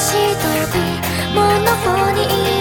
しい時モノフォニー